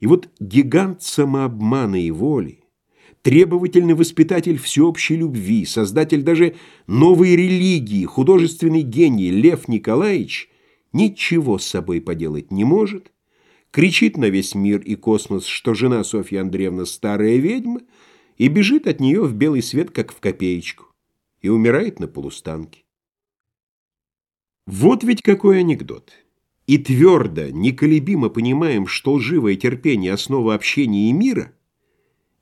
И вот гигант самообмана и воли, требовательный воспитатель всеобщей любви, создатель даже новой религии, художественный гений Лев Николаевич ничего с собой поделать не может, кричит на весь мир и космос, что жена Софья Андреевна старая ведьма, и бежит от нее в белый свет, как в копеечку, и умирает на полустанке. Вот ведь какой анекдот и твердо, неколебимо понимаем, что лживое терпение – основа общения и мира,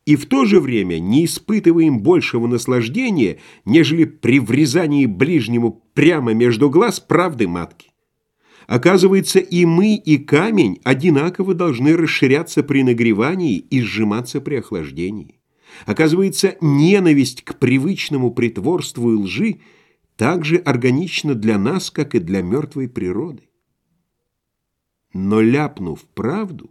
и в то же время не испытываем большего наслаждения, нежели при врезании ближнему прямо между глаз правды матки. Оказывается, и мы, и камень одинаково должны расширяться при нагревании и сжиматься при охлаждении. Оказывается, ненависть к привычному притворству и лжи так же органична для нас, как и для мертвой природы. Но ляпнув правду,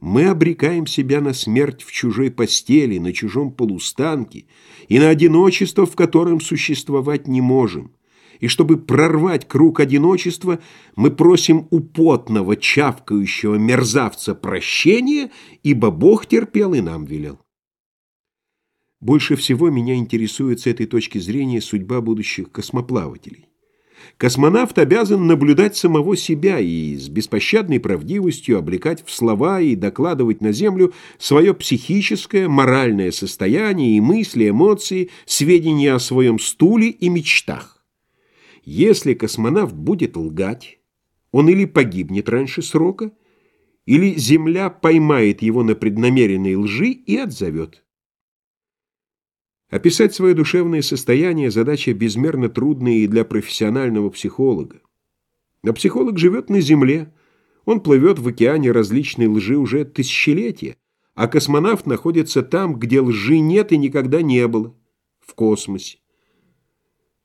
мы обрекаем себя на смерть в чужой постели, на чужом полустанке и на одиночество, в котором существовать не можем. И чтобы прорвать круг одиночества, мы просим у потного, чавкающего мерзавца прощения, ибо Бог терпел и нам велел. Больше всего меня интересует с этой точки зрения судьба будущих космоплавателей. Космонавт обязан наблюдать самого себя и с беспощадной правдивостью облекать в слова и докладывать на Землю свое психическое, моральное состояние и мысли, эмоции, сведения о своем стуле и мечтах. Если космонавт будет лгать, он или погибнет раньше срока, или Земля поймает его на преднамеренной лжи и отзовет. Описать свое душевное состояние – задача безмерно трудная и для профессионального психолога. А психолог живет на Земле, он плывет в океане различной лжи уже тысячелетия, а космонавт находится там, где лжи нет и никогда не было – в космосе.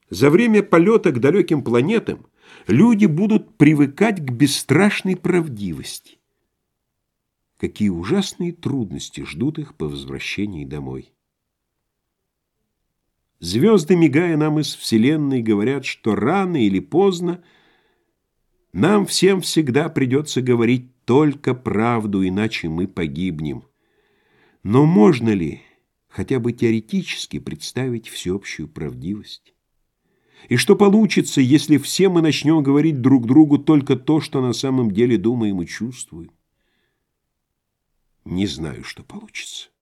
За время полета к далеким планетам люди будут привыкать к бесстрашной правдивости. Какие ужасные трудности ждут их по возвращении домой. Звезды, мигая нам из Вселенной, говорят, что рано или поздно нам всем всегда придется говорить только правду, иначе мы погибнем. Но можно ли хотя бы теоретически представить всеобщую правдивость? И что получится, если все мы начнем говорить друг другу только то, что на самом деле думаем и чувствуем? Не знаю, что получится.